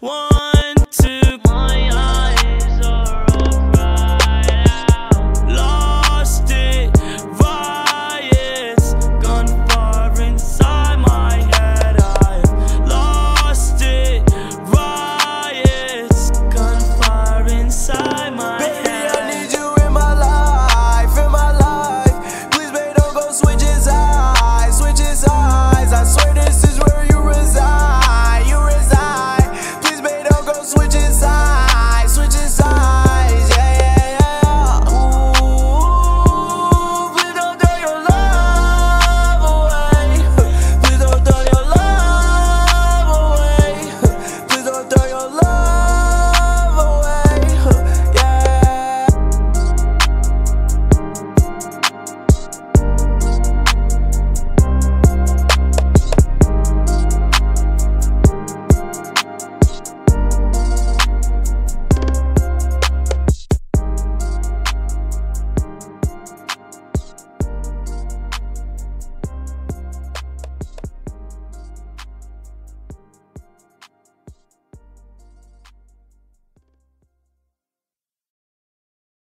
one